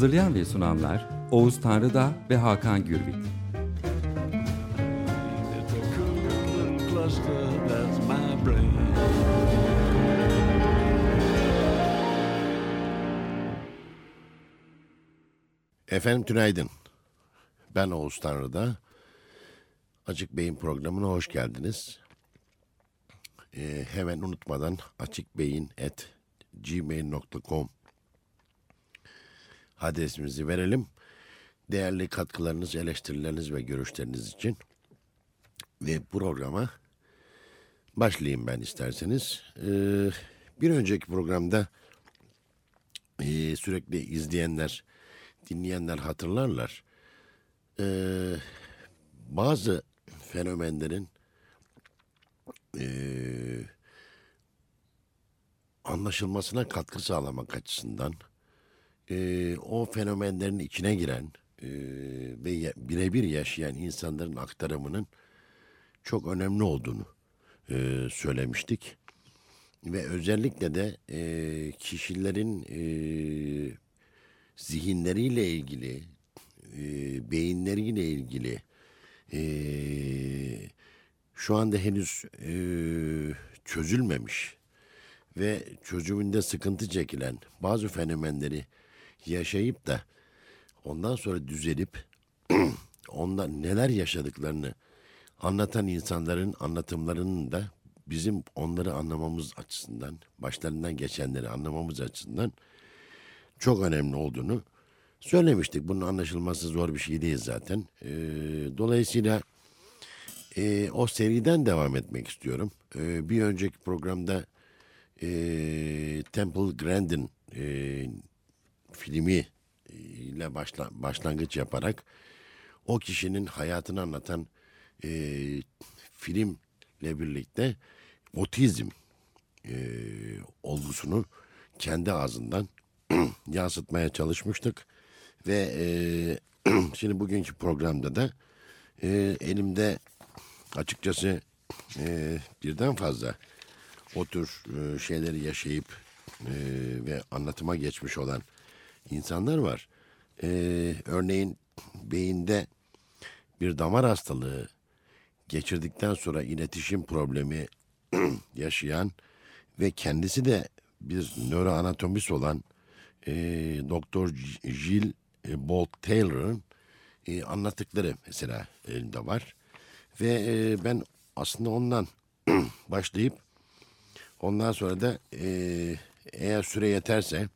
Hazırlayan ve sunanlar Oğuz Tanrıda ve Hakan Gürbüz. Efendim tünaydın. Ben Oğuz Tanrı'da. Açık Beyin programına hoş geldiniz. Ee, hemen unutmadan açıkbeyin.gmail.com adresimizi verelim. Değerli katkılarınız, eleştirileriniz ve görüşleriniz için ve programa başlayayım ben isterseniz. Ee, bir önceki programda e, sürekli izleyenler, dinleyenler hatırlarlar. Ee, bazı fenomenlerin e, anlaşılmasına katkı sağlamak açısından e, o fenomenlerin içine giren e, ve birebir yaşayan insanların aktarımının çok önemli olduğunu e, söylemiştik. Ve özellikle de e, kişilerin e, zihinleriyle ilgili, e, beyinleriyle ilgili e, şu anda henüz e, çözülmemiş ve çözümünde sıkıntı çekilen bazı fenomenleri yaşayıp da ondan sonra düzelip ondan neler yaşadıklarını anlatan insanların anlatımlarının da bizim onları anlamamız açısından, başlarından geçenleri anlamamız açısından çok önemli olduğunu söylemiştik. Bunun anlaşılması zor bir şey değil zaten. Ee, dolayısıyla e, o seriden devam etmek istiyorum. Ee, bir önceki programda e, Temple Grandin e, filmi e, ile başla, başlangıç yaparak o kişinin hayatını anlatan e, filmle birlikte otizm e, olgusunu kendi ağzından yansıtmaya çalışmıştık ve e, şimdi bugünkü programda da e, elimde açıkçası e, birden fazla o tür e, şeyleri yaşayıp e, ve anlatıma geçmiş olan insanlar var. E, örneğin beyinde bir damar hastalığı geçirdikten sonra iletişim problemi yaşayan ve kendisi de bir nöroanatomist olan e, Doktor Jill e, Bolt Taylor'ın e, anlattıkları mesela elimde var. Ve e, ben aslında ondan başlayıp ondan sonra da e, eğer süre yeterse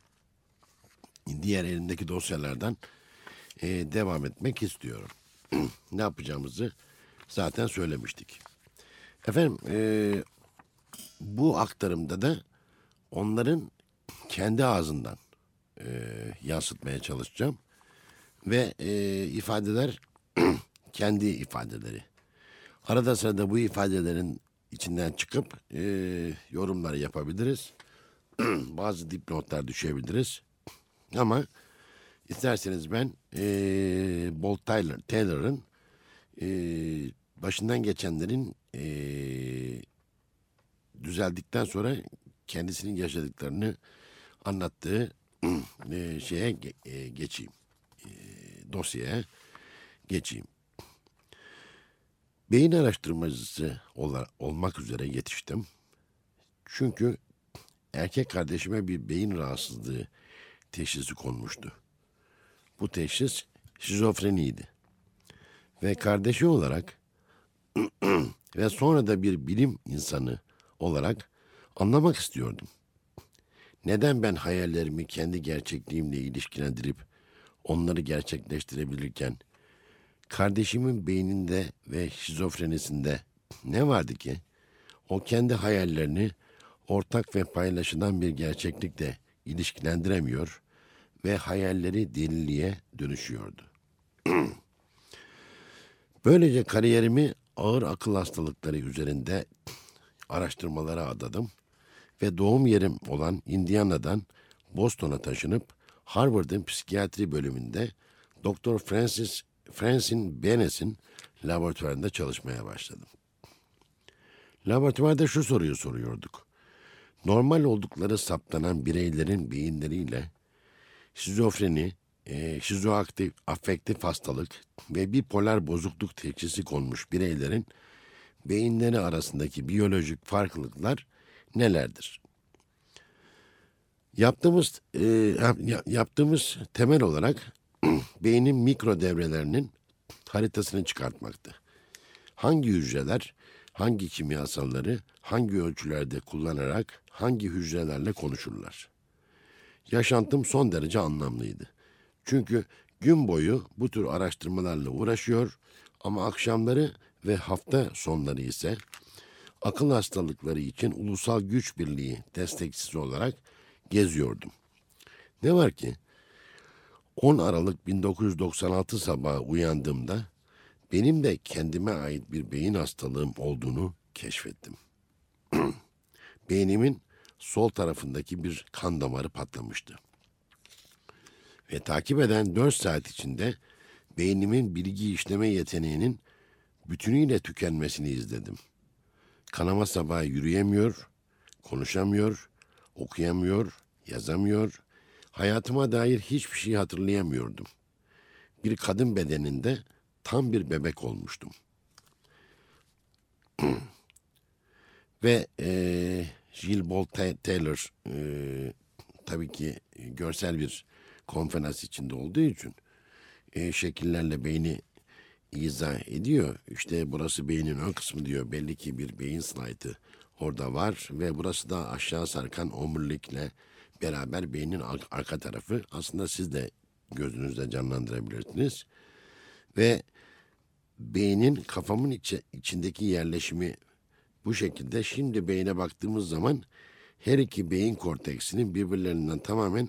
diğer elimdeki dosyalardan e, devam etmek istiyorum. ne yapacağımızı zaten söylemiştik. Efendim e, bu aktarımda da onların kendi ağzından e, yansıtmaya çalışacağım. Ve e, ifadeler kendi ifadeleri. Arada sırada bu ifadelerin içinden çıkıp e, yorumlar yapabiliriz. Bazı dipnotlar düşebiliriz. Ama isterseniz ben e, Bolt Taylor, Taylor'ın e, başından geçenlerin e, düzeldikten sonra kendisinin yaşadıklarını anlattığı e, şeye e, geçeyim. E, dosyaya geçeyim. Beyin araştırmacısı olmak üzere yetiştim. Çünkü erkek kardeşime bir beyin rahatsızlığı teşhisi konmuştu. Bu teşhis şizofreniydi. Ve kardeşi olarak ve sonra da bir bilim insanı olarak anlamak istiyordum. Neden ben hayallerimi kendi gerçekliğimle ilişkilendirip onları gerçekleştirebilirken kardeşimin beyninde ve şizofrenisinde ne vardı ki o kendi hayallerini ortak ve paylaşılan bir gerçeklikle ilişkilendiremiyor ve hayalleri deliliğe dönüşüyordu. Böylece kariyerimi ağır akıl hastalıkları üzerinde araştırmalara adadım ve doğum yerim olan Indiana'dan Boston'a taşınıp Harvard'ın psikiyatri bölümünde Dr. Francis Francine Benes'in laboratuvarında çalışmaya başladım. Laboratuvarda şu soruyu soruyorduk. Normal oldukları saptanan bireylerin beyinleriyle şizofreni, e, şizoaktif afektif hastalık ve bipolar bozukluk teşhisi konmuş bireylerin beyinleri arasındaki biyolojik farklılıklar nelerdir? Yaptığımız e, yaptığımız temel olarak beynin mikro devrelerinin haritasını çıkartmaktı. Hangi hücreler, hangi kimyasalları, hangi ölçülerde kullanarak hangi hücrelerle konuşurlar? Yaşantım son derece anlamlıydı. Çünkü gün boyu bu tür araştırmalarla uğraşıyor ama akşamları ve hafta sonları ise akıl hastalıkları için ulusal güç birliği destekçisi olarak geziyordum. Ne var ki 10 Aralık 1996 sabahı uyandığımda benim de kendime ait bir beyin hastalığım olduğunu keşfettim. Beynimin sol tarafındaki bir kan damarı patlamıştı. Ve takip eden 4 saat içinde beynimin bilgi işleme yeteneğinin bütünüyle tükenmesini izledim. Kanama sabahı yürüyemiyor, konuşamıyor, okuyamıyor, yazamıyor, hayatıma dair hiçbir şey hatırlayamıyordum. Bir kadın bedeninde tam bir bebek olmuştum. Ve e, Jill Bolt Taylor e, tabii ki görsel bir konferans içinde olduğu için e, şekillerle beyni izah ediyor. İşte burası beynin ön kısmı diyor. Belli ki bir beyin slaytı orada var ve burası da aşağı sarkan omurilikle beraber beynin arka tarafı. Aslında siz de gözünüzde canlandırabilirsiniz. Ve beynin kafamın içi, içindeki yerleşimi bu şekilde. Şimdi beyne baktığımız zaman her iki beyin korteksinin birbirlerinden tamamen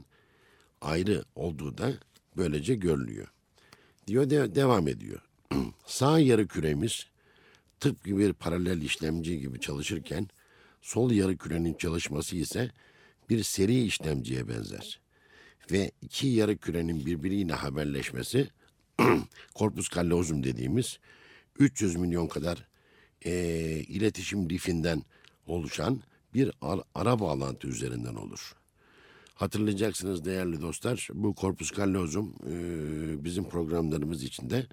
ayrı olduğu da böylece görülüyor. Diyor de, devam ediyor. Sağ yarı küremiz tıpkı bir paralel işlemci gibi çalışırken sol yarı kürenin çalışması ise bir seri işlemciye benzer. Ve iki yarı kürenin birbiriyle haberleşmesi korpus callosum dediğimiz 300 milyon kadar e, iletişim lifinden oluşan bir ara, ara bağlantı üzerinden olur. Hatırlayacaksınız değerli dostlar bu korpus callosum e, bizim programlarımız içinde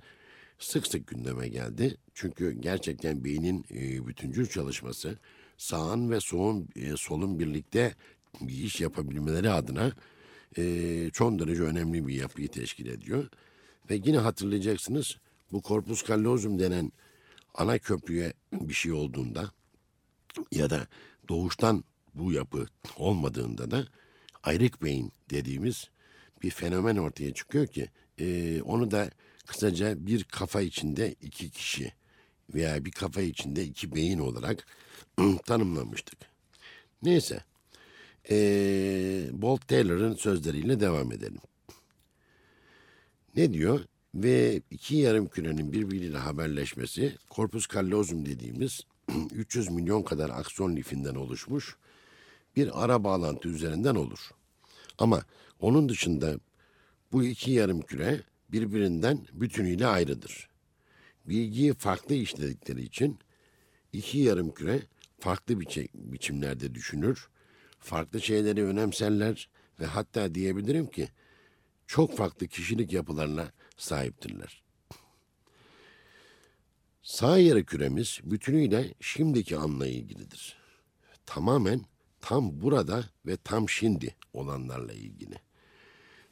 sık sık gündeme geldi. Çünkü gerçekten beynin e, bütüncül çalışması sağın ve solun, e, solun birlikte bir iş yapabilmeleri adına e, çok derece önemli bir yapıyı teşkil ediyor. Ve yine hatırlayacaksınız bu korpus callosum denen ana köprüye bir şey olduğunda ya da doğuştan bu yapı olmadığında da ayrık beyin dediğimiz bir fenomen ortaya çıkıyor ki e, onu da kısaca bir kafa içinde iki kişi veya bir kafa içinde iki beyin olarak tanımlamıştık. Neyse e, Bolt Taylor'ın sözleriyle devam edelim. Ne diyor? Ve iki yarım kürenin birbiriyle haberleşmesi korpus callosum dediğimiz 300 milyon kadar akson lifinden oluşmuş bir ara bağlantı üzerinden olur. Ama onun dışında bu iki yarım küre birbirinden bütünüyle ayrıdır. Bilgiyi farklı işledikleri için iki yarım küre farklı biçi biçimlerde düşünür, farklı şeyleri önemserler ve hatta diyebilirim ki çok farklı kişilik yapılarına sahiptirler. Sağ yarı küremiz bütünüyle şimdiki anla ilgilidir. Tamamen tam burada ve tam şimdi olanlarla ilgili.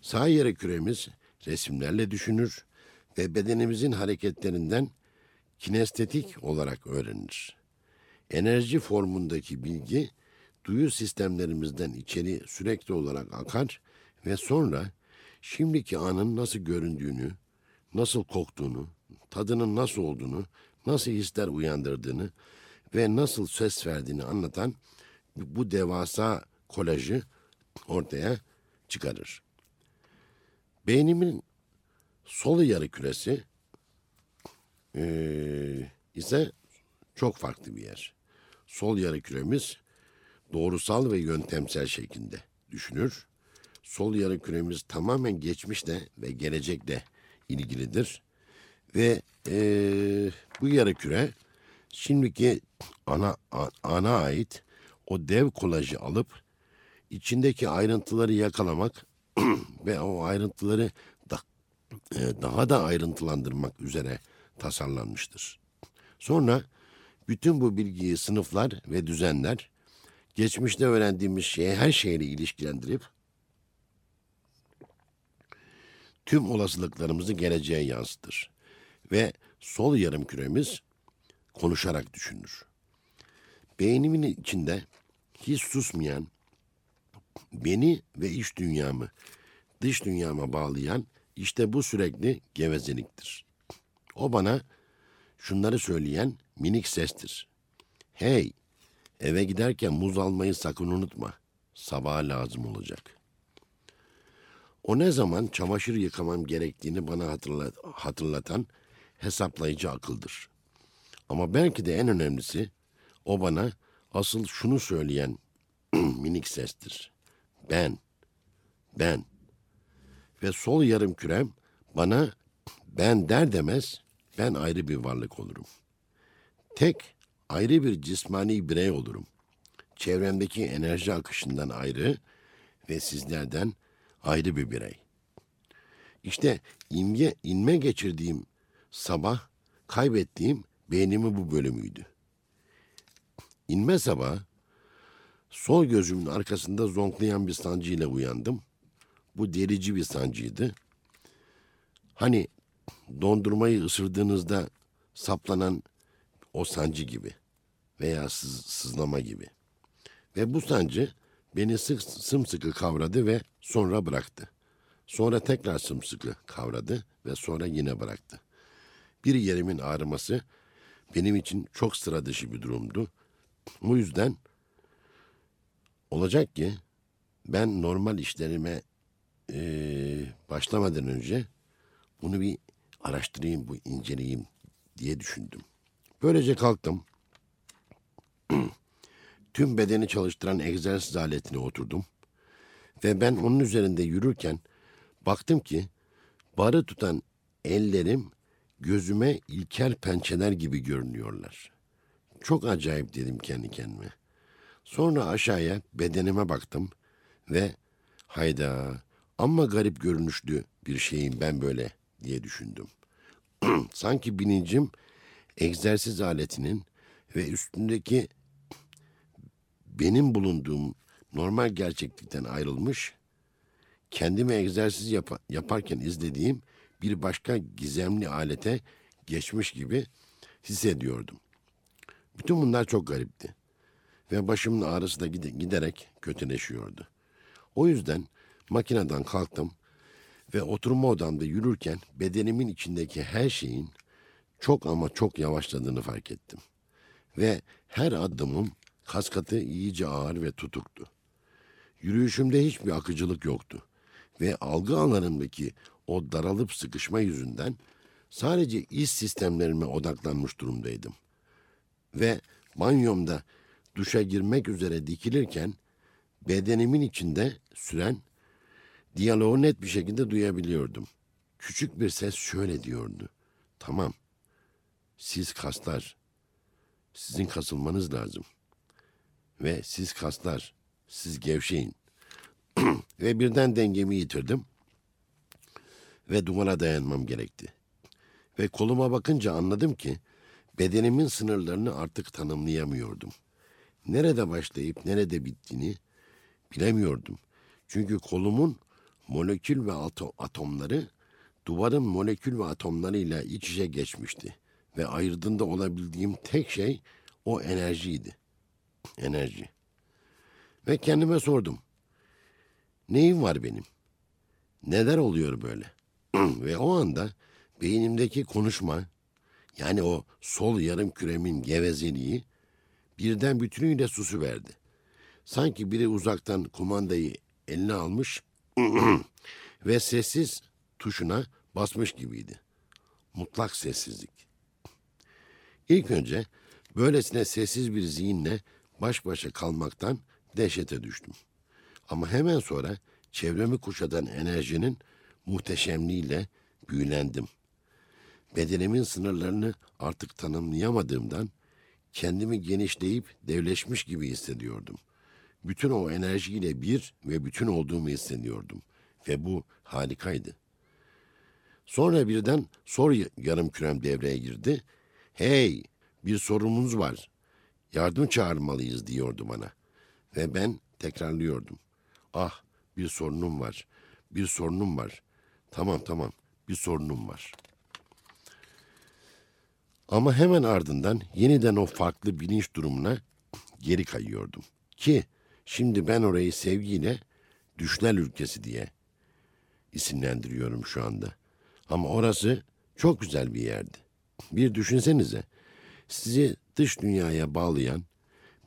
Sağ yarı küremiz resimlerle düşünür ve bedenimizin hareketlerinden kinestetik olarak öğrenir. Enerji formundaki bilgi duyu sistemlerimizden içeri sürekli olarak akar ve sonra şimdiki anın nasıl göründüğünü, nasıl koktuğunu, tadının nasıl olduğunu, nasıl hisler uyandırdığını ve nasıl ses verdiğini anlatan bu devasa kolajı ortaya çıkarır. Beynimin sol yarı küresi eee, ise çok farklı bir yer. Sol yarı küremiz doğrusal ve yöntemsel şeklinde düşünür. Sol yarı küremiz tamamen geçmişle ve gelecekle ilgilidir. Ve eee, bu yarı küre şimdiki ana ana ait o dev kolajı alıp içindeki ayrıntıları yakalamak ve o ayrıntıları da, e, daha da ayrıntılandırmak üzere tasarlanmıştır. Sonra bütün bu bilgiyi sınıflar ve düzenler geçmişte öğrendiğimiz şeye her şeyle ilişkilendirip tüm olasılıklarımızı geleceğe yansıtır. Ve sol yarım küremiz konuşarak düşünür. Beynimin içinde hiç susmayan, beni ve iç dünyamı dış dünyama bağlayan işte bu sürekli gevezeliktir. O bana şunları söyleyen minik sestir. Hey, eve giderken muz almayı sakın unutma. Sabaha lazım olacak. O ne zaman çamaşır yıkamam gerektiğini bana hatırla- hatırlatan hesaplayıcı akıldır. Ama belki de en önemlisi o bana asıl şunu söyleyen minik sestir. Ben, ben. Ve sol yarım kürem bana ben der demez ben ayrı bir varlık olurum. Tek ayrı bir cismani birey olurum. Çevremdeki enerji akışından ayrı ve sizlerden ayrı bir birey. İşte inme, inme geçirdiğim sabah kaybettiğim beynimin bu bölümüydü. İnme sabahı sol gözümün arkasında zonklayan bir sancıyla uyandım. Bu delici bir sancıydı. Hani dondurmayı ısırdığınızda saplanan o sancı gibi veya sız- sızlama gibi. Ve bu sancı beni sık sımsıkı kavradı ve sonra bıraktı. Sonra tekrar sımsıkı kavradı ve sonra yine bıraktı. Bir yerimin ağrıması benim için çok sıra dışı bir durumdu. Bu yüzden olacak ki ben normal işlerime eee, başlamadan önce bunu bir araştırayım, bu inceleyeyim diye düşündüm. Böylece kalktım. Tüm bedeni çalıştıran egzersiz aletine oturdum. Ve ben onun üzerinde yürürken baktım ki barı tutan ellerim gözüme ilkel pençeler gibi görünüyorlar. Çok acayip dedim kendi kendime. Sonra aşağıya bedenime baktım ve hayda amma garip görünüşlü bir şeyim ben böyle diye düşündüm. Sanki bilincim egzersiz aletinin ve üstündeki benim bulunduğum normal gerçeklikten ayrılmış, kendimi egzersiz yapa- yaparken izlediğim bir başka gizemli alete geçmiş gibi hissediyordum. Bütün bunlar çok garipti ve başımın ağrısı da gide- giderek kötüleşiyordu. O yüzden makineden kalktım ve oturma odamda yürürken bedenimin içindeki her şeyin çok ama çok yavaşladığını fark ettim. Ve her adımım kaskatı iyice ağır ve tutuktu. Yürüyüşümde hiçbir akıcılık yoktu. Ve algı alanımdaki o daralıp sıkışma yüzünden sadece iç sistemlerime odaklanmış durumdaydım. Ve banyomda duşa girmek üzere dikilirken bedenimin içinde süren diyaloğu net bir şekilde duyabiliyordum. Küçük bir ses şöyle diyordu. Tamam, siz kaslar, sizin kasılmanız lazım. Ve siz kaslar, siz gevşeyin. Ve birden dengemi yitirdim. Ve duvara dayanmam gerekti. Ve koluma bakınca anladım ki bedenimin sınırlarını artık tanımlayamıyordum. Nerede başlayıp nerede bittiğini bilemiyordum. Çünkü kolumun molekül ve ato- atomları duvarın molekül ve atomlarıyla iç içe geçmişti. Ve ayırdığında olabildiğim tek şey o enerjiydi. Enerji. Ve kendime sordum. Neyim var benim? Neler oluyor böyle? ve o anda beynimdeki konuşma, yani o sol yarım küremin gevezeliği birden bütünüyle susu verdi. Sanki biri uzaktan kumandayı eline almış ve sessiz tuşuna basmış gibiydi. Mutlak sessizlik. İlk önce böylesine sessiz bir zihinle baş başa kalmaktan dehşete düştüm. Ama hemen sonra çevremi kuşatan enerjinin muhteşemliğiyle büyülendim. Bedenimin sınırlarını artık tanımlayamadığımdan kendimi genişleyip devleşmiş gibi hissediyordum. Bütün o enerjiyle bir ve bütün olduğumu hissediyordum. Ve bu harikaydı. Sonra birden sor yarım kürem devreye girdi. Hey bir sorunumuz var. Yardım çağırmalıyız diyordu bana. Ve ben tekrarlıyordum. Ah bir sorunum var. Bir sorunum var. Tamam tamam bir sorunum var. Ama hemen ardından yeniden o farklı bilinç durumuna geri kayıyordum. Ki şimdi ben orayı sevgiyle düşler ülkesi diye isimlendiriyorum şu anda. Ama orası çok güzel bir yerdi. Bir düşünsenize. Sizi dış dünyaya bağlayan,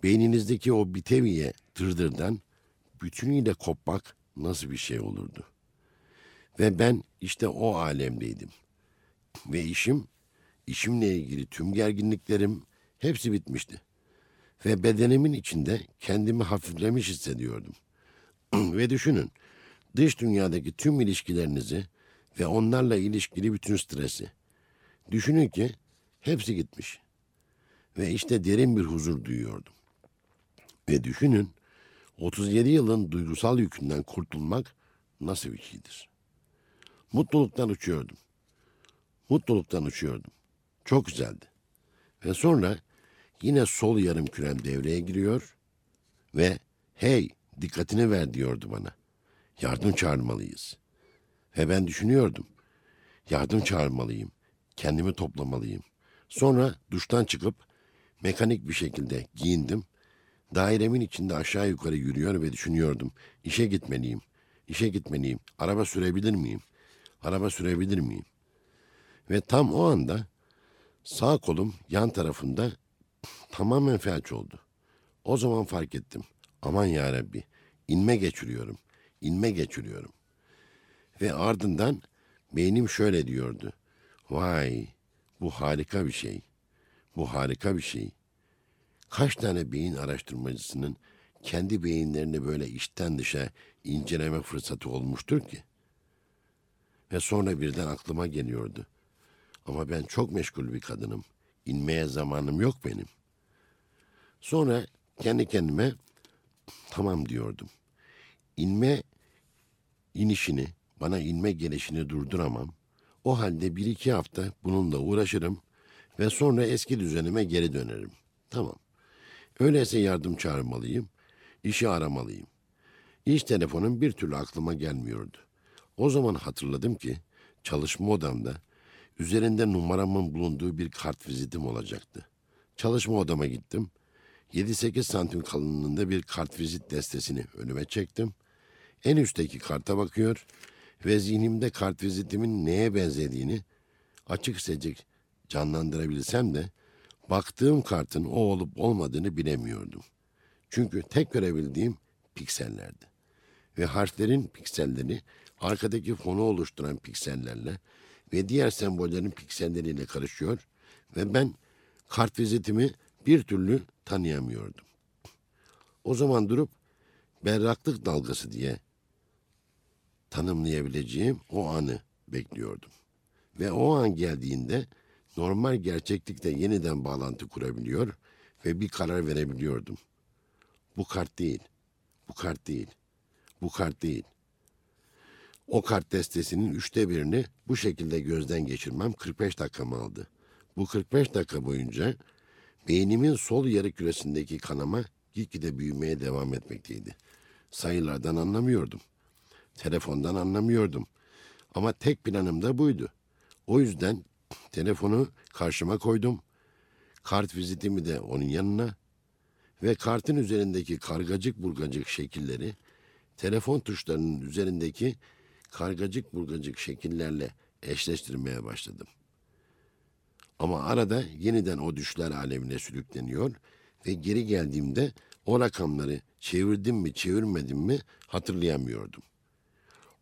beyninizdeki o biteviye tırdırdan bütünüyle kopmak nasıl bir şey olurdu? Ve ben işte o alemdeydim. Ve işim, işimle ilgili tüm gerginliklerim hepsi bitmişti. Ve bedenimin içinde kendimi hafiflemiş hissediyordum. Ve düşünün, dış dünyadaki tüm ilişkilerinizi ve onlarla ilişkili bütün stresi. Düşünün ki hepsi gitmiş. Ve işte derin bir huzur duyuyordum. Ve düşünün 37 yılın duygusal yükünden kurtulmak nasıl bir şeydir? Mutluluktan uçuyordum. Mutluluktan uçuyordum. Çok güzeldi. Ve sonra yine sol yarım kürem devreye giriyor ve hey dikkatini ver diyordu bana. Yardım çağırmalıyız. Ve ben düşünüyordum. Yardım çağırmalıyım. Kendimi toplamalıyım. Sonra duştan çıkıp mekanik bir şekilde giyindim. Dairemin içinde aşağı yukarı yürüyor ve düşünüyordum. İşe gitmeliyim. İşe gitmeliyim. Araba sürebilir miyim? Araba sürebilir miyim? Ve tam o anda sağ kolum yan tarafında tamamen felç oldu. O zaman fark ettim. Aman ya Rabbi, inme geçiriyorum. İnme geçiriyorum. Ve ardından beynim şöyle diyordu. Vay, bu harika bir şey. Bu harika bir şey. Kaç tane beyin araştırmacısının kendi beyinlerini böyle içten dışa inceleme fırsatı olmuştur ki? Ve sonra birden aklıma geliyordu. Ama ben çok meşgul bir kadınım. İnmeye zamanım yok benim. Sonra kendi kendime tamam diyordum. İnme inişini, bana inme gelişini durduramam. O halde bir iki hafta bununla uğraşırım ve sonra eski düzenime geri dönerim. Tamam. Öyleyse yardım çağırmalıyım, işi aramalıyım. İş telefonum bir türlü aklıma gelmiyordu. O zaman hatırladım ki çalışma odamda üzerinde numaramın bulunduğu bir kart vizitim olacaktı. Çalışma odama gittim. 7-8 santim kalınlığında bir kart vizit destesini önüme çektim. En üstteki karta bakıyor ve zihnimde kart vizitimin neye benzediğini açık seçik canlandırabilsem de baktığım kartın o olup olmadığını bilemiyordum. Çünkü tek görebildiğim piksellerdi. Ve harflerin pikselleri arkadaki fonu oluşturan piksellerle ve diğer sembollerin pikselleriyle karışıyor ve ben kart vizitimi bir türlü tanıyamıyordum. O zaman durup berraklık dalgası diye tanımlayabileceğim o anı bekliyordum. Ve o an geldiğinde normal gerçeklikle yeniden bağlantı kurabiliyor ve bir karar verebiliyordum. Bu kart değil, bu kart değil, bu kart değil. O kart destesinin üçte birini bu şekilde gözden geçirmem 45 dakikamı aldı. Bu 45 dakika boyunca beynimin sol yarı küresindeki kanama gitgide büyümeye devam etmekteydi. Sayılardan anlamıyordum. Telefondan anlamıyordum. Ama tek planım da buydu. O yüzden telefonu karşıma koydum. Kart vizitimi de onun yanına ve kartın üzerindeki kargacık burgacık şekilleri telefon tuşlarının üzerindeki kargacık burgacık şekillerle eşleştirmeye başladım. Ama arada yeniden o düşler alemine sürükleniyor ve geri geldiğimde o rakamları çevirdim mi çevirmedim mi hatırlayamıyordum.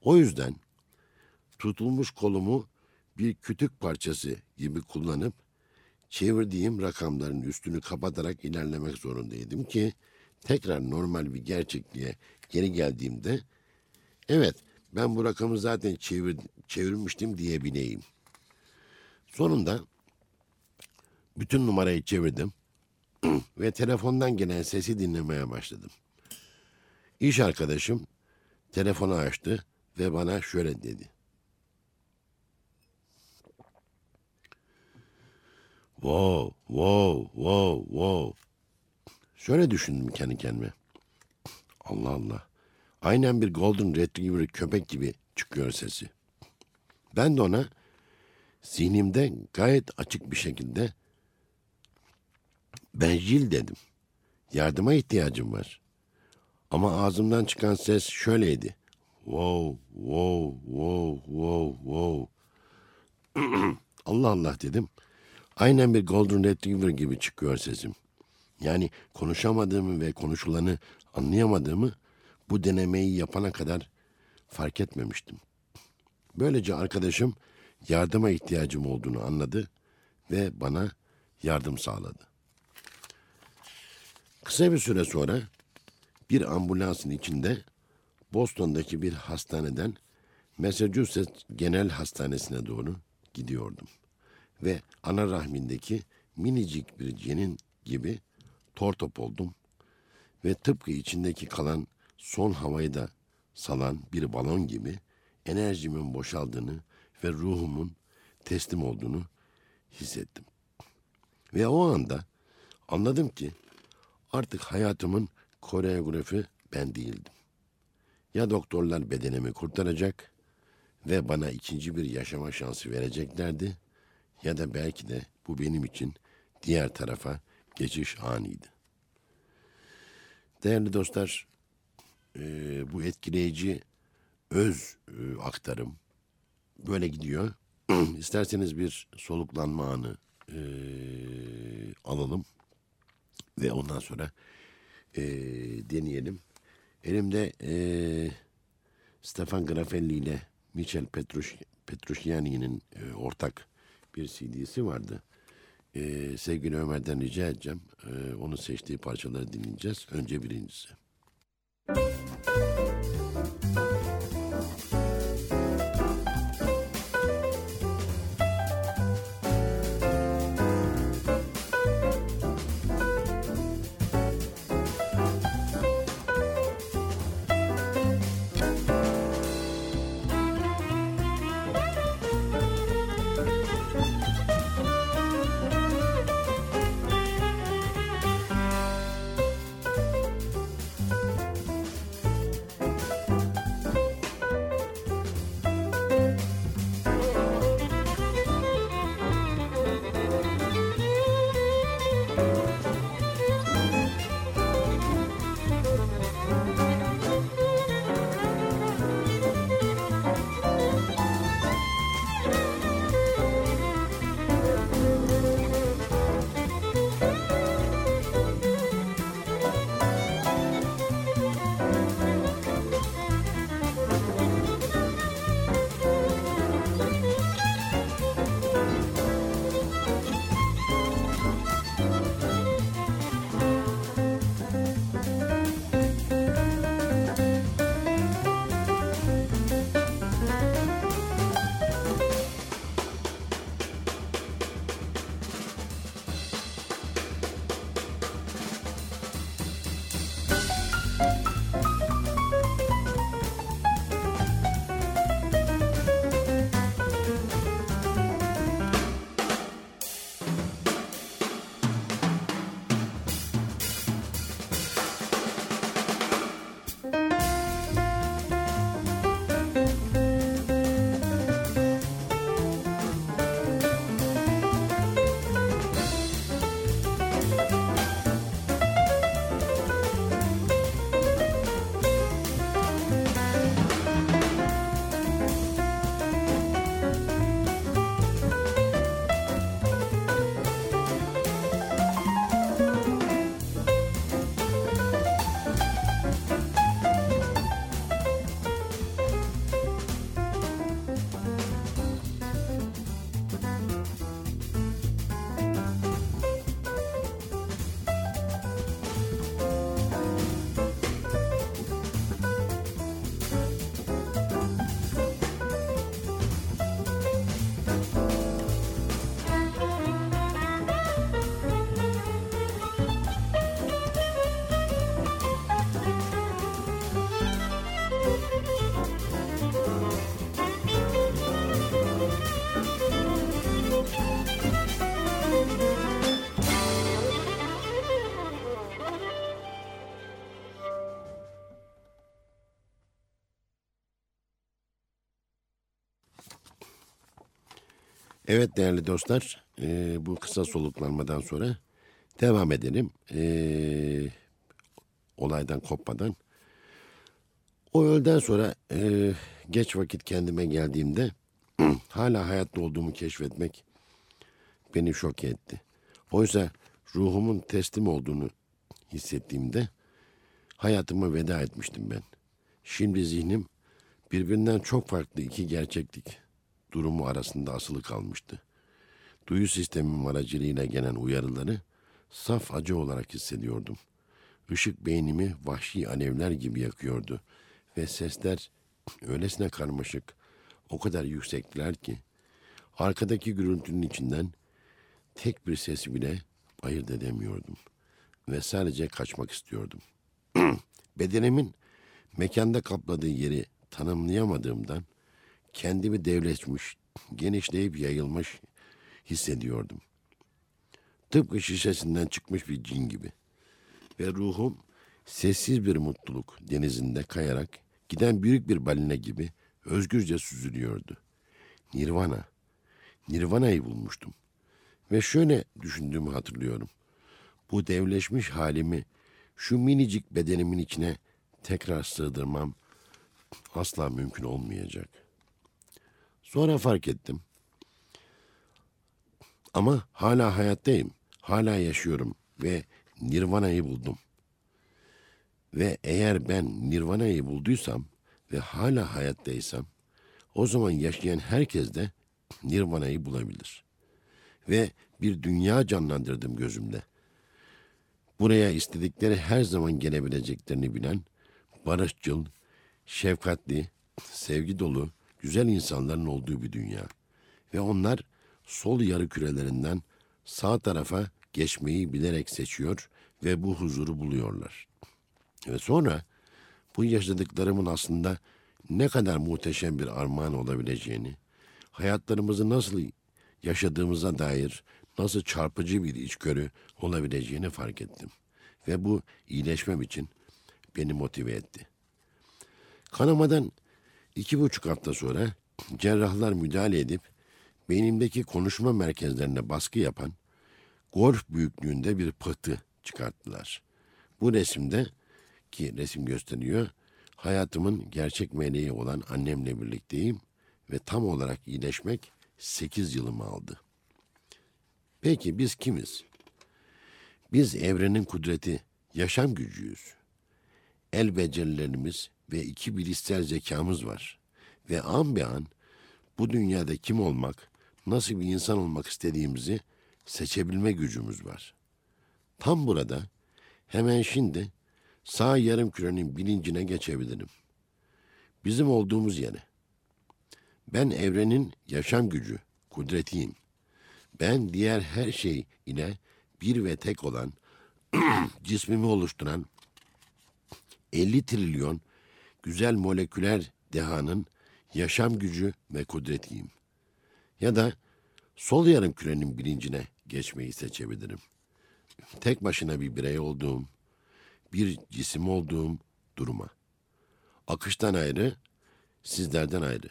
O yüzden tutulmuş kolumu bir kütük parçası gibi kullanıp çevirdiğim rakamların üstünü kapatarak ilerlemek zorundaydım ki tekrar normal bir gerçekliğe geri geldiğimde evet ben bu rakamı zaten çevir, çevirmiştim diyebileyim. Sonunda bütün numarayı çevirdim ve telefondan gelen sesi dinlemeye başladım. İş arkadaşım telefonu açtı ve bana şöyle dedi. Wow, wow, wow, wow. Şöyle düşündüm kendi kendime. Allah Allah. Aynen bir Golden Retriever köpek gibi çıkıyor sesi. Ben de ona zihnimde gayet açık bir şekilde bencil dedim. Yardıma ihtiyacım var. Ama ağzımdan çıkan ses şöyleydi. Wow, wow, wow, wow, wow. Allah Allah dedim. Aynen bir Golden Retriever gibi çıkıyor sesim. Yani konuşamadığımı ve konuşulanı anlayamadığımı bu denemeyi yapana kadar fark etmemiştim. Böylece arkadaşım yardıma ihtiyacım olduğunu anladı ve bana yardım sağladı. Kısa bir süre sonra bir ambulansın içinde Boston'daki bir hastaneden Massachusetts Genel Hastanesi'ne doğru gidiyordum. Ve ana rahmindeki minicik bir cenin gibi tortop oldum ve tıpkı içindeki kalan son havayı da salan bir balon gibi enerjimin boşaldığını ve ruhumun teslim olduğunu hissettim. Ve o anda anladım ki artık hayatımın koreografi ben değildim. Ya doktorlar bedenimi kurtaracak ve bana ikinci bir yaşama şansı vereceklerdi ya da belki de bu benim için diğer tarafa geçiş anıydı. Değerli dostlar, e, bu etkileyici öz e, aktarım böyle gidiyor. İsterseniz bir soluklanma anı e, alalım ve ondan sonra e, deneyelim. Elimde e, Stefan Grafelli ile Michel Petruş, Petrushiani'nin e, ortak bir CD'si vardı. E, sevgili Ömer'den rica edeceğim. E, onun seçtiği parçaları dinleyeceğiz. Önce birincisi. Evet değerli dostlar, e, bu kısa soluklanmadan sonra devam edelim. E, olaydan kopmadan. O öğleden sonra e, geç vakit kendime geldiğimde hala hayatta olduğumu keşfetmek beni şok etti. Oysa ruhumun teslim olduğunu hissettiğimde hayatıma veda etmiştim ben. Şimdi zihnim birbirinden çok farklı iki gerçeklik durumu arasında asılı kalmıştı. Duyu sistemim aracılığıyla gelen uyarıları saf acı olarak hissediyordum. Işık beynimi vahşi alevler gibi yakıyordu ve sesler öylesine karmaşık, o kadar yüksektiler ki arkadaki gürültünün içinden tek bir sesi bile ayırt edemiyordum ve sadece kaçmak istiyordum. Bedenimin mekanda kapladığı yeri tanımlayamadığımdan kendimi devleşmiş, genişleyip yayılmış hissediyordum. Tıpkı şişesinden çıkmış bir cin gibi. Ve ruhum sessiz bir mutluluk denizinde kayarak giden büyük bir balina gibi özgürce süzülüyordu. Nirvana. Nirvana'yı bulmuştum. Ve şöyle düşündüğümü hatırlıyorum. Bu devleşmiş halimi şu minicik bedenimin içine tekrar sığdırmam asla mümkün olmayacak. Sonra fark ettim. Ama hala hayattayım. Hala yaşıyorum ve Nirvana'yı buldum. Ve eğer ben Nirvana'yı bulduysam ve hala hayattaysam o zaman yaşayan herkes de Nirvana'yı bulabilir. Ve bir dünya canlandırdım gözümde. Buraya istedikleri her zaman gelebileceklerini bilen, barışçıl, şefkatli, sevgi dolu, güzel insanların olduğu bir dünya. Ve onlar sol yarı kürelerinden sağ tarafa geçmeyi bilerek seçiyor ve bu huzuru buluyorlar. Ve sonra bu yaşadıklarımın aslında ne kadar muhteşem bir armağan olabileceğini, hayatlarımızı nasıl yaşadığımıza dair nasıl çarpıcı bir içgörü olabileceğini fark ettim. Ve bu iyileşmem için beni motive etti. Kanamadan iki buçuk hafta sonra cerrahlar müdahale edip beynimdeki konuşma merkezlerine baskı yapan golf büyüklüğünde bir pıhtı çıkarttılar. Bu resimde ki resim gösteriyor hayatımın gerçek meleği olan annemle birlikteyim ve tam olarak iyileşmek 8 yılımı aldı. Peki biz kimiz? Biz evrenin kudreti, yaşam gücüyüz. El becerilerimiz ve iki bilişsel zekamız var. Ve an be an bu dünyada kim olmak, nasıl bir insan olmak istediğimizi seçebilme gücümüz var. Tam burada, hemen şimdi sağ yarım kürenin bilincine geçebilirim. Bizim olduğumuz yere. Ben evrenin yaşam gücü, kudretiyim. Ben diğer her şey ile bir ve tek olan, cismimi oluşturan 50 trilyon güzel moleküler dehanın yaşam gücü ve kudretiyim. Ya da sol yarım kürenin bilincine geçmeyi seçebilirim. Tek başına bir birey olduğum, bir cisim olduğum duruma. Akıştan ayrı, sizlerden ayrı.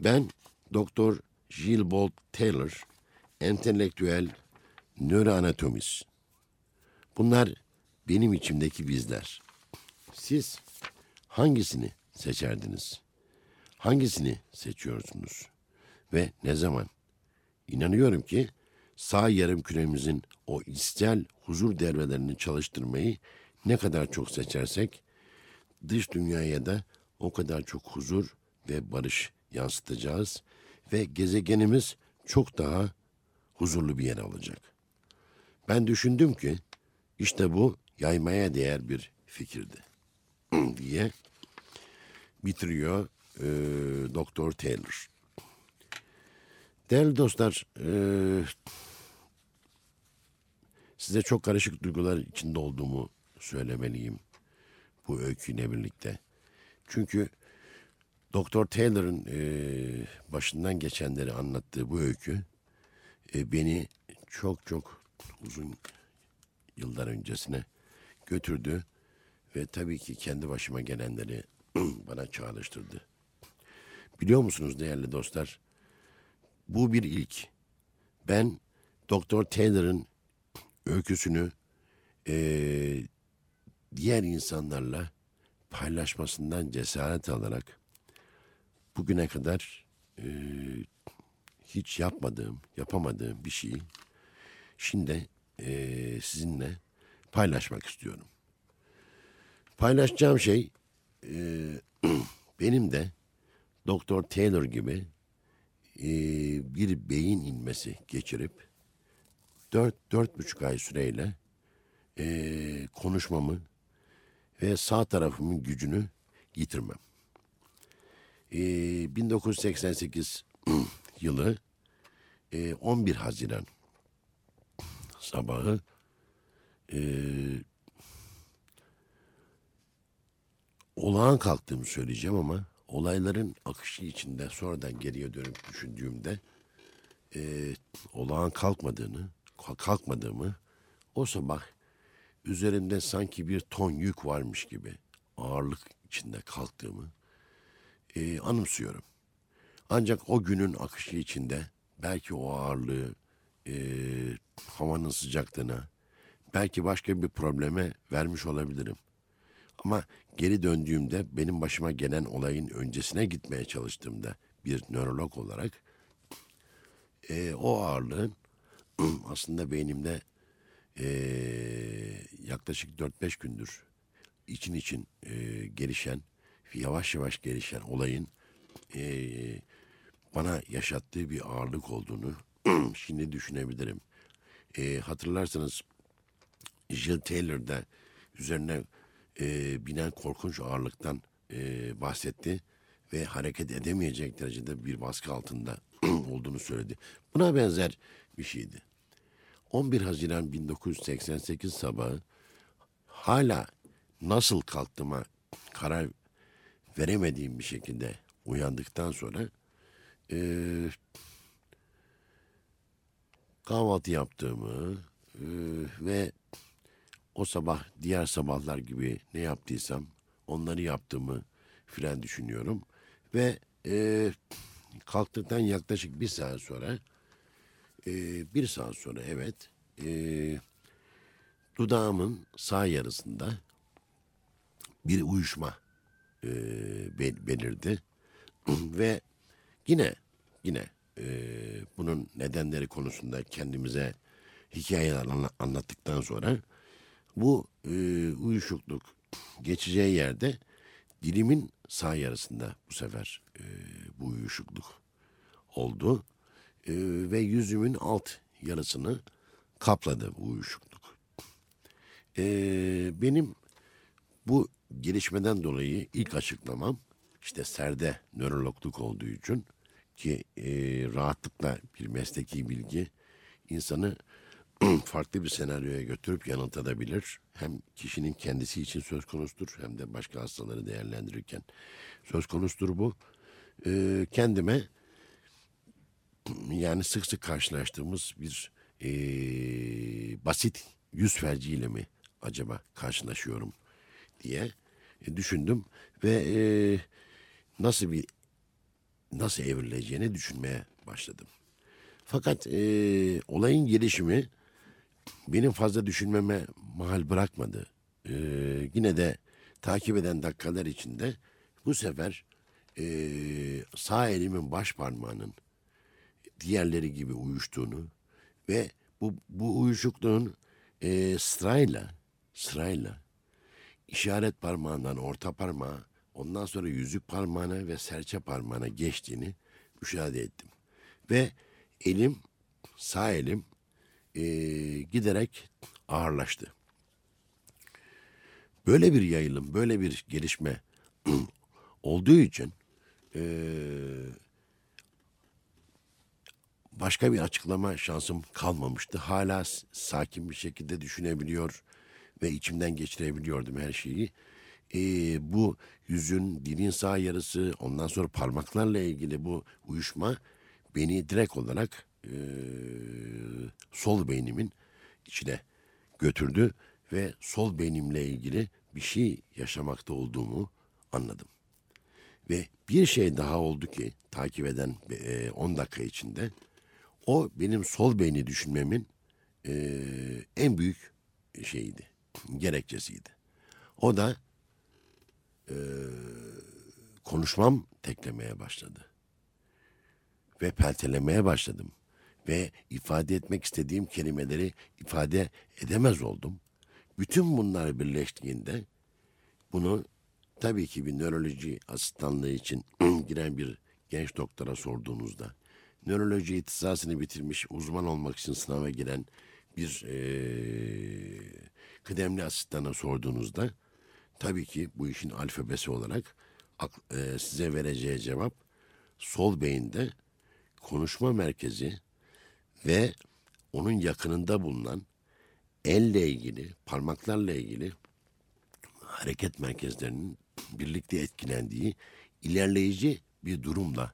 Ben Doktor Gilbert Taylor, entelektüel nöroanatomist. Bunlar benim içimdeki bizler. Siz hangisini seçerdiniz? Hangisini seçiyorsunuz? Ve ne zaman? İnanıyorum ki sağ yarım küremizin o içsel huzur devrelerini çalıştırmayı ne kadar çok seçersek dış dünyaya da o kadar çok huzur ve barış yansıtacağız ve gezegenimiz çok daha huzurlu bir yer alacak. Ben düşündüm ki işte bu yaymaya değer bir fikirdi diye bitiriyor e, Doktor Taylor. Değerli dostlar, e, size çok karışık duygular içinde olduğumu söylemeliyim bu öyküyle birlikte. Çünkü Doktor Taylor'ın e, başından geçenleri anlattığı bu öykü e, beni çok çok uzun yıllar öncesine götürdü ve tabii ki kendi başıma gelenleri bana çağrıştırdı. Biliyor musunuz değerli dostlar? Bu bir ilk. Ben Doktor Taylor'ın öyküsünü eee, diğer insanlarla paylaşmasından cesaret alarak bugüne kadar eee, hiç yapmadığım, yapamadığım bir şeyi şimdi eee, sizinle paylaşmak istiyorum. Paylaşacağım şey eee, benim de Doktor Taylor gibi eee, bir beyin inmesi geçirip dört, dört buçuk ay süreyle eee, konuşmamı ve sağ tarafımın gücünü yitirmem. Eee, 1988 yılı eee, 11 Haziran sabahı eee olağan kalktığımı söyleyeceğim ama olayların akışı içinde sonradan geriye dönüp düşündüğümde eee olağan kalkmadığını, kalk- kalkmadığımı o sabah üzerimde sanki bir ton yük varmış gibi ağırlık içinde kalktığımı eee, anımsıyorum. Ancak o günün akışı içinde belki o ağırlığı eee, havanın sıcaklığına, belki başka bir probleme vermiş olabilirim. Ama geri döndüğümde benim başıma gelen olayın öncesine gitmeye çalıştığımda bir nörolog olarak eee, o ağırlığın aslında beynimde eee, yaklaşık 4-5 gündür için için eee, gelişen, yavaş yavaş gelişen olayın eee, bana yaşattığı bir ağırlık olduğunu şimdi düşünebilirim. Eee, hatırlarsanız Jill Taylor da üzerine eee, binen korkunç ağırlıktan eee, bahsetti ve hareket edemeyecek derecede bir baskı altında olduğunu söyledi. Buna benzer bir şeydi. 11 Haziran 1988 sabahı hala nasıl kalktığıma karar veremediğim bir şekilde uyandıktan sonra eee, kahvaltı yaptığımı eee, ve o sabah diğer sabahlar gibi ne yaptıysam onları yaptığımı filan düşünüyorum. Ve eee, kalktıktan yaklaşık bir saat sonra eee, bir saat sonra evet eee, dudağımın sağ yarısında bir uyuşma bel- belirdi. Ve yine yine eee, bunun nedenleri konusunda kendimize hikayeler anla- anlattıktan sonra bu eee, uyuşukluk geçeceği yerde dilimin sağ yarısında bu sefer eee, bu uyuşukluk oldu. Eee, ve yüzümün alt yarısını kapladı bu uyuşukluk. Eee, benim bu gelişmeden dolayı ilk açıklamam işte serde nörologluk olduğu için ki e, rahatlıkla bir mesleki bilgi insanı farklı bir senaryoya götürüp yanıltabilir. Hem kişinin kendisi için söz konusudur hem de başka hastaları değerlendirirken söz konusudur bu. E, kendime yani sık sık karşılaştığımız bir e, basit yüz felciyle mi acaba karşılaşıyorum diye e, düşündüm ve e, nasıl bir nasıl evrileceğini düşünmeye başladım. Fakat e, olayın gelişimi benim fazla düşünmeme mahal bırakmadı. E, yine de takip eden dakikalar içinde bu sefer e, sağ elimin baş parmağının diğerleri gibi uyuştuğunu ve bu, bu uyuşukluğun e, sırayla sırayla işaret parmağından orta parmağa ondan sonra yüzük parmağına ve serçe parmağına geçtiğini müşahede ettim. Ve elim sağ elim e, giderek ağırlaştı. Böyle bir yayılım, böyle bir gelişme olduğu için e, başka bir açıklama şansım kalmamıştı. Hala sakin bir şekilde düşünebiliyor ve içimden geçirebiliyordum her şeyi. Ee, bu yüzün, dilin sağ yarısı, ondan sonra parmaklarla ilgili bu uyuşma beni direkt olarak e, sol beynimin içine götürdü ve sol beynimle ilgili bir şey yaşamakta olduğumu anladım. Ve bir şey daha oldu ki takip eden e, 10 dakika içinde o benim sol beyni düşünmemin e, en büyük şeyiydi, gerekçesiydi. O da e, konuşmam teklemeye başladı. Ve peltelemeye başladım. Ve ifade etmek istediğim kelimeleri ifade edemez oldum. Bütün bunlar birleştiğinde bunu tabii ki bir nöroloji asistanlığı için giren bir genç doktora sorduğunuzda, nöroloji ihtisasını bitirmiş uzman olmak için sınava giren bir e, kıdemli asistana sorduğunuzda tabii ki bu işin alfabesi olarak size vereceği cevap sol beyinde konuşma merkezi ve onun yakınında bulunan elle ilgili, parmaklarla ilgili hareket merkezlerinin birlikte etkilendiği ilerleyici bir durumla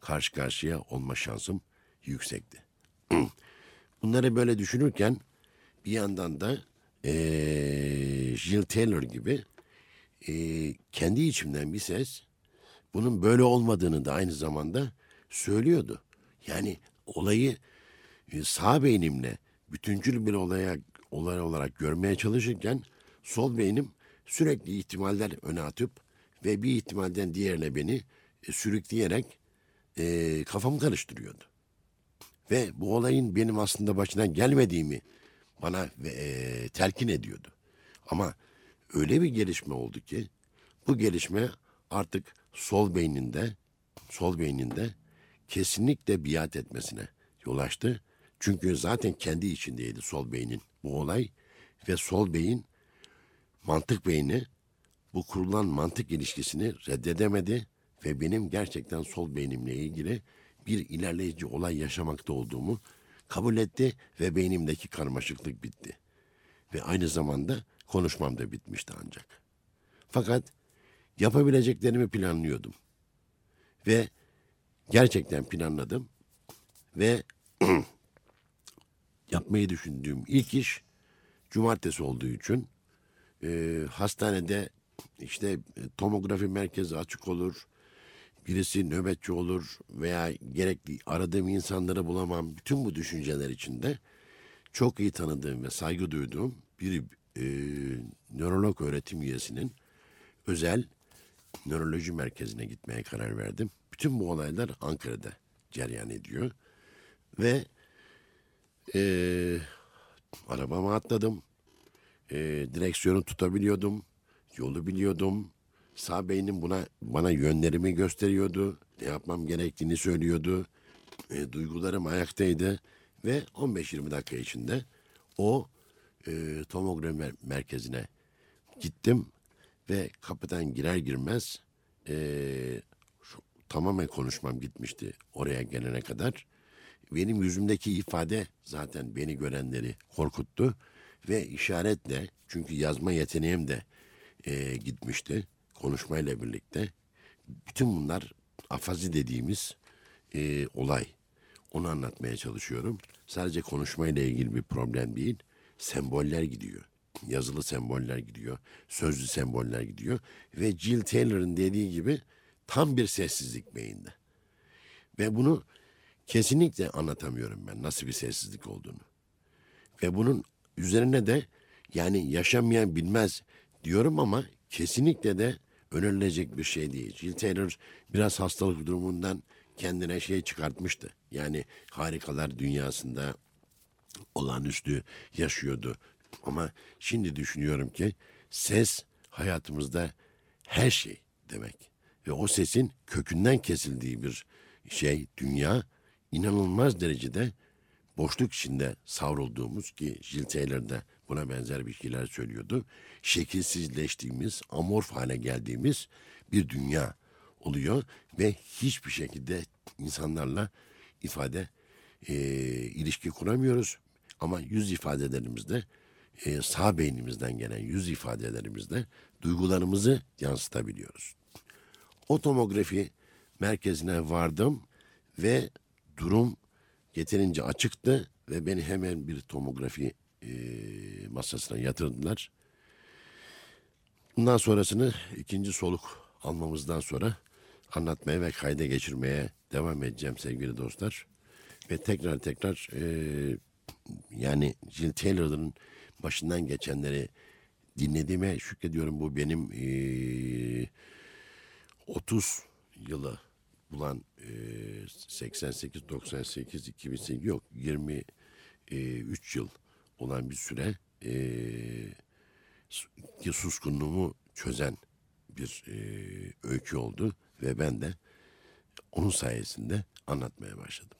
karşı karşıya olma şansım yüksekti. Bunları böyle düşünürken bir yandan da ee, Jill Taylor gibi e, kendi içimden bir ses bunun böyle olmadığını da aynı zamanda söylüyordu. Yani olayı e, sağ beynimle bütüncül bir olaya olay olarak görmeye çalışırken sol beynim sürekli ihtimaller öne atıp ve bir ihtimalden diğerine beni e, sürükleyerek e, kafamı karıştırıyordu. Ve bu olayın benim aslında başına gelmediğimi bana e, telkin ediyordu. Ama öyle bir gelişme oldu ki bu gelişme artık sol beyninde sol beyninde kesinlikle biat etmesine yol açtı. Çünkü zaten kendi içindeydi sol beynin bu olay ve sol beyin mantık beyni bu kurulan mantık ilişkisini reddedemedi ve benim gerçekten sol beynimle ilgili bir ilerleyici olay yaşamakta olduğumu kabul etti ve beynimdeki karmaşıklık bitti. Ve aynı zamanda konuşmam da bitmişti ancak. Fakat yapabileceklerimi planlıyordum. Ve gerçekten planladım. Ve yapmayı düşündüğüm ilk iş cumartesi olduğu için e, hastanede işte e, tomografi merkezi açık olur. Birisi nöbetçi olur veya gerekli aradığım insanları bulamam. Bütün bu düşünceler içinde çok iyi tanıdığım ve saygı duyduğum bir e, nörolog öğretim üyesinin özel nöroloji merkezine gitmeye karar verdim. Bütün bu olaylar Ankara'da cereyan ediyor. Ve e, arabama atladım. E, direksiyonu tutabiliyordum. Yolu biliyordum. Sağ beynim buna bana yönlerimi gösteriyordu. Ne yapmam gerektiğini söylüyordu. E, duygularım ayaktaydı. Ve 15-20 dakika içinde o e, tomografi mer- merkezine gittim. Ve kapıdan girer girmez e, şu, tamamen konuşmam gitmişti oraya gelene kadar. Benim yüzümdeki ifade zaten beni görenleri korkuttu. Ve işaretle çünkü yazma yeteneğim de e, gitmişti konuşmayla birlikte. Bütün bunlar afazi dediğimiz e, olay. Onu anlatmaya çalışıyorum. Sadece konuşmayla ilgili bir problem değil. Semboller gidiyor. Yazılı semboller gidiyor. Sözlü semboller gidiyor. Ve Jill Taylor'ın dediği gibi tam bir sessizlik beyinde. Ve bunu kesinlikle anlatamıyorum ben nasıl bir sessizlik olduğunu. Ve bunun üzerine de yani yaşamayan bilmez diyorum ama kesinlikle de önerilecek bir şey değil. Jill Taylor biraz hastalık durumundan kendine şey çıkartmıştı. Yani harikalar dünyasında olağanüstü yaşıyordu. Ama şimdi düşünüyorum ki ses hayatımızda her şey demek. Ve o sesin kökünden kesildiği bir şey dünya inanılmaz derecede boşluk içinde savrulduğumuz ki Jill Taylor da buna benzer bir şeyler söylüyordu. Şekilsizleştiğimiz, amorf hale geldiğimiz bir dünya oluyor ve hiçbir şekilde insanlarla ifade e, ilişki kuramıyoruz. Ama yüz ifadelerimizde e, sağ beynimizden gelen yüz ifadelerimizde duygularımızı yansıtabiliyoruz. O tomografi merkezine vardım ve durum yeterince açıktı ve beni hemen bir tomografi e, masasına yatırdılar. Bundan sonrasını ikinci soluk almamızdan sonra anlatmaya ve kayda geçirmeye devam edeceğim sevgili dostlar. Ve tekrar tekrar e, yani Jill Taylor'ın başından geçenleri dinlediğime şükrediyorum. Bu benim e, 30 yılı bulan e, 88, 98, 2008 yok 23 yıl olan bir süre e, suskunluğumu çözen bir e, öykü oldu ve ben de onun sayesinde anlatmaya başladım.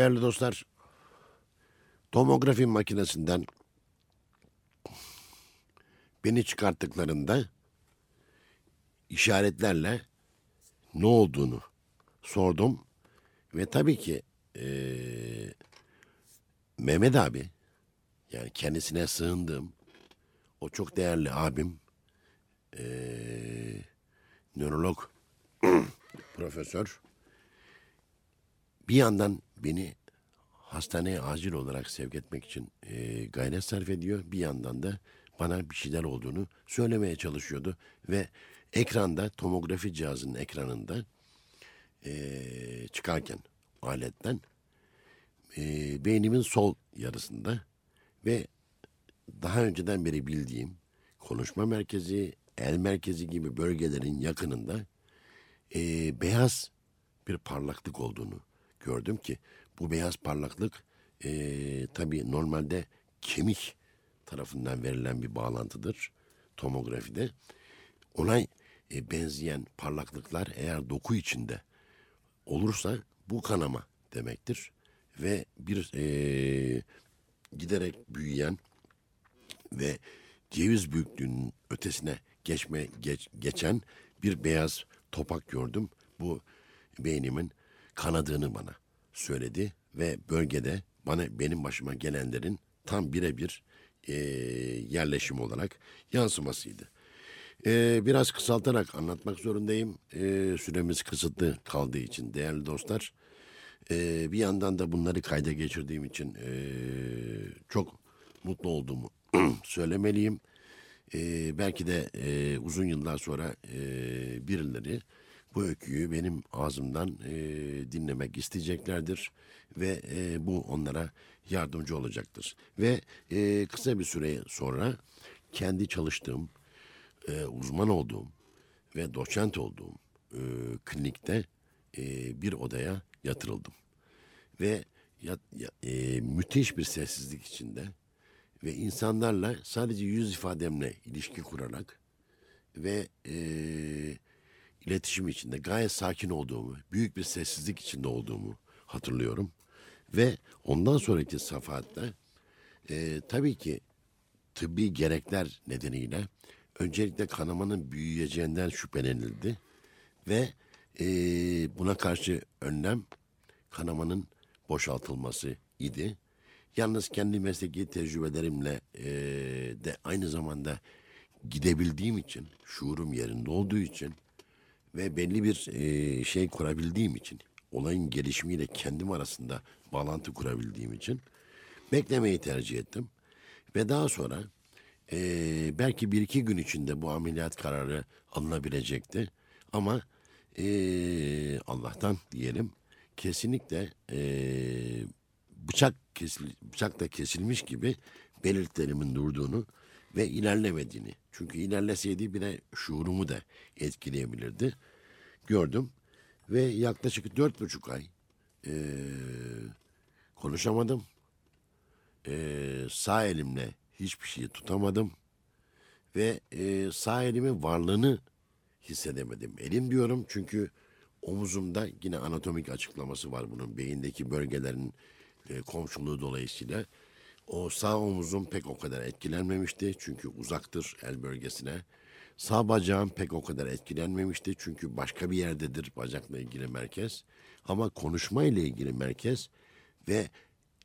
Değerli dostlar, tomografi makinesinden beni çıkarttıklarında işaretlerle ne olduğunu sordum. Ve tabii ki eee, Mehmet abi yani kendisine sığındığım o çok değerli abim eee nörolog profesör bir yandan beni hastaneye acil olarak sevk etmek için eee, gayret sarf ediyor. Bir yandan da bana bir şeyler olduğunu söylemeye çalışıyordu ve ekranda tomografi cihazının ekranında eee, çıkarken aletten eee, beynimin sol yarısında ve daha önceden beri bildiğim konuşma merkezi, el merkezi gibi bölgelerin yakınında eee, beyaz bir parlaklık olduğunu gördüm ki bu beyaz parlaklık eee tabii normalde kemik tarafından verilen bir bağlantıdır tomografide. Ona e, benzeyen parlaklıklar eğer doku içinde olursa bu kanama demektir ve bir eee, giderek büyüyen ve ceviz büyüklüğünün ötesine geçme geç- geçen bir beyaz topak gördüm. Bu beynimin kanadığını bana söyledi ve bölgede bana benim başıma gelenlerin tam birebir eee, yerleşim olarak yansımasıydı. Eee, biraz kısaltarak anlatmak zorundayım. Eee, süremiz kısıtlı kaldığı için değerli dostlar. Eee, bir yandan da bunları kayda geçirdiğim için eee, çok mutlu olduğumu söylemeliyim. Eee, belki de eee, uzun yıllar sonra eee, birileri bu öyküyü benim ağzımdan eee, dinlemek isteyeceklerdir ve eee, bu onlara yardımcı olacaktır. Ve eee, kısa bir süre sonra kendi çalıştığım, eee, uzman olduğum ve doçent olduğum eee, klinikte eee, bir odaya yatırıldım ve ya, ya- e, müthiş bir sessizlik içinde ve insanlarla sadece yüz ifademle ilişki kurarak ve e, iletişim içinde gayet sakin olduğumu, büyük bir sessizlik içinde olduğumu hatırlıyorum. Ve ondan sonraki safhatte e, tabii ki tıbbi gerekler nedeniyle öncelikle kanamanın büyüyeceğinden şüphelenildi ve e, buna karşı önlem kanamanın boşaltılması idi. Yalnız kendi mesleki tecrübelerimle e, de aynı zamanda gidebildiğim için, şuurum yerinde olduğu için ve belli bir e, şey kurabildiğim için, olayın gelişimiyle kendim arasında bağlantı kurabildiğim için beklemeyi tercih ettim. Ve daha sonra e, belki bir iki gün içinde bu ameliyat kararı alınabilecekti. Ama e, Allah'tan diyelim kesinlikle bıçak kesil, bıçakla kesilmiş gibi belirtilerimin durduğunu ve ilerlemediğini. Çünkü ilerleseydi bile şuurumu da etkileyebilirdi. Gördüm ve yaklaşık dört buçuk ay e, konuşamadım. E, sağ elimle hiçbir şeyi tutamadım ve e, sağ elimin varlığını hissedemedim. Elim diyorum çünkü omuzumda yine anatomik açıklaması var bunun beyindeki bölgelerin e, komşuluğu dolayısıyla. O sağ omuzum pek o kadar etkilenmemişti çünkü uzaktır el bölgesine. Sağ bacağım pek o kadar etkilenmemişti çünkü başka bir yerdedir bacakla ilgili merkez. Ama konuşma ile ilgili merkez ve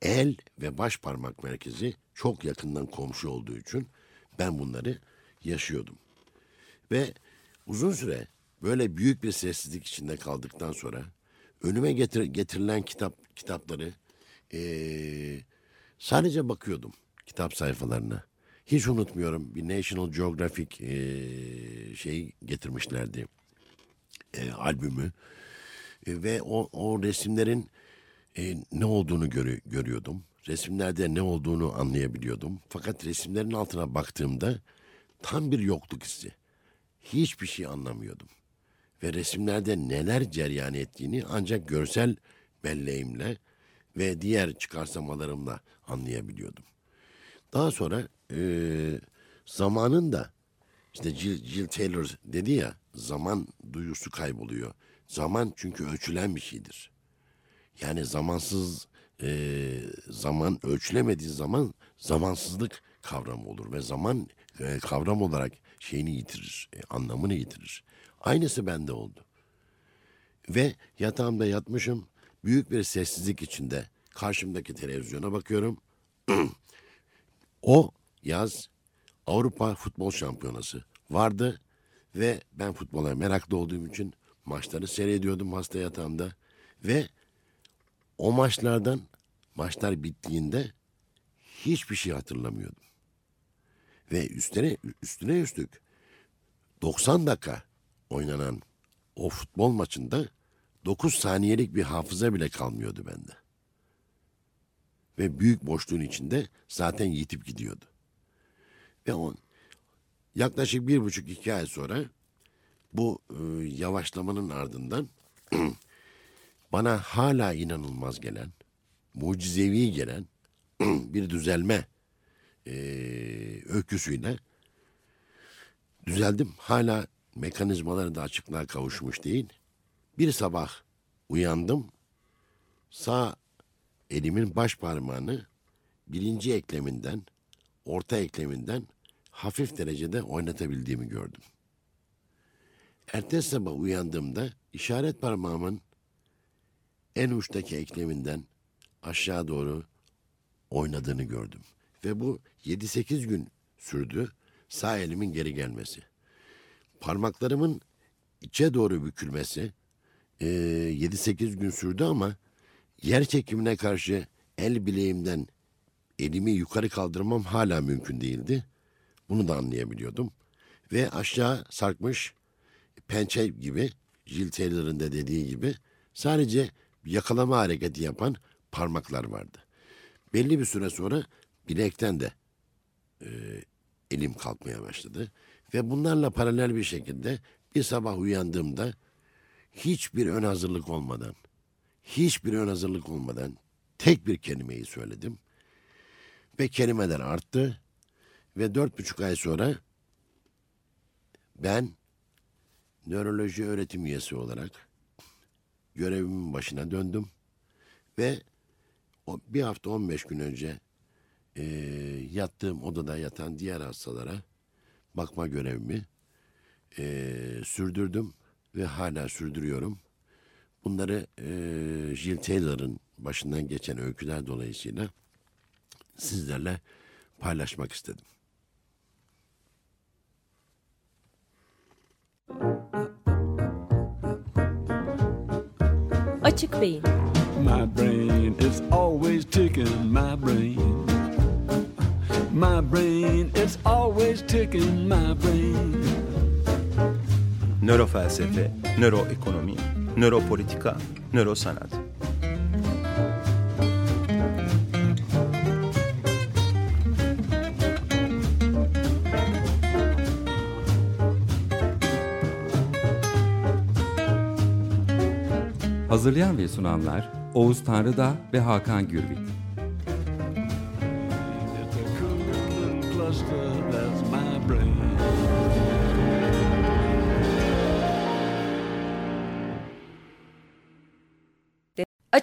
el ve baş parmak merkezi çok yakından komşu olduğu için ben bunları yaşıyordum. Ve uzun süre böyle büyük bir sessizlik içinde kaldıktan sonra önüme getir, getirilen kitap kitapları eee, sadece bakıyordum kitap sayfalarına. Hiç unutmuyorum bir National Geographic eee şey getirmişlerdi eee, albümü E, ve o, o resimlerin e, ne olduğunu görü- görüyordum. Resimlerde ne olduğunu anlayabiliyordum. Fakat resimlerin altına baktığımda tam bir yokluk hissi. Hiçbir şey anlamıyordum. Ve resimlerde neler cereyan ettiğini ancak görsel belleğimle ve diğer çıkarsamalarımla anlayabiliyordum. Daha sonra e, zamanın da işte Jill, Jill Taylor dedi ya zaman duyusu kayboluyor. Zaman çünkü ölçülen bir şeydir. Yani zamansız e, zaman ölçülemediği zaman zamansızlık kavramı olur ve zaman e, kavram olarak şeyini yitirir, e, anlamını yitirir. Aynısı bende oldu. Ve yatağımda yatmışım, büyük bir sessizlik içinde karşımdaki televizyona bakıyorum. O yaz Avrupa Futbol Şampiyonası vardı ve ben futbola meraklı olduğum için maçları seyrediyordum hasta yatağımda ve o maçlardan maçlar bittiğinde hiçbir şey hatırlamıyordum. Ve üstüne üstüne üstlük 90 dakika oynanan o futbol maçında 9 saniyelik bir hafıza bile kalmıyordu bende. Ve büyük boşluğun içinde zaten yitip gidiyordu. Ve on, yaklaşık bir buçuk iki ay sonra bu e, yavaşlamanın ardından bana hala inanılmaz gelen, mucizevi gelen bir düzelme e, öyküsüyle düzeldim. Hala mekanizmaları da açıklığa kavuşmuş değil. Bir sabah uyandım. Sağ elimin baş parmağını birinci ekleminden, orta ekleminden hafif derecede oynatabildiğimi gördüm. Ertesi sabah uyandığımda işaret parmağımın en uçtaki ekleminden aşağı doğru oynadığını gördüm. Ve bu 7-8 gün sürdü sağ elimin geri gelmesi. Parmaklarımın içe doğru bükülmesi e, 7-8 gün sürdü ama yer çekimine karşı el bileğimden elimi yukarı kaldırmam hala mümkün değildi. Bunu da anlayabiliyordum. Ve aşağı sarkmış pençe gibi Jill Taylor'ın da dediği gibi sadece yakalama hareketi yapan parmaklar vardı. Belli bir süre sonra bilekten de e, elim kalkmaya başladı. Ve bunlarla paralel bir şekilde bir sabah uyandığımda hiçbir ön hazırlık olmadan, hiçbir ön hazırlık olmadan tek bir kelimeyi söyledim. Ve kelimeler arttı. Ve dört buçuk ay sonra ben nöroloji öğretim üyesi olarak görevimin başına döndüm. Ve bir hafta 15 gün önce e, yattığım odada yatan diğer hastalara bakma görevimi e, sürdürdüm ve hala sürdürüyorum. Bunları e, Jill Taylor'ın başından geçen öyküler dolayısıyla sizlerle paylaşmak istedim. Açık Beyin My brain is always ticking, my brain. My brain is always ticking, my brain. Nörofelsefe, nöroekonomi, nöropolitika, nörosanat. Hazırlayan ve sunanlar Oğuz Tanrıda ve Hakan Gürbüz.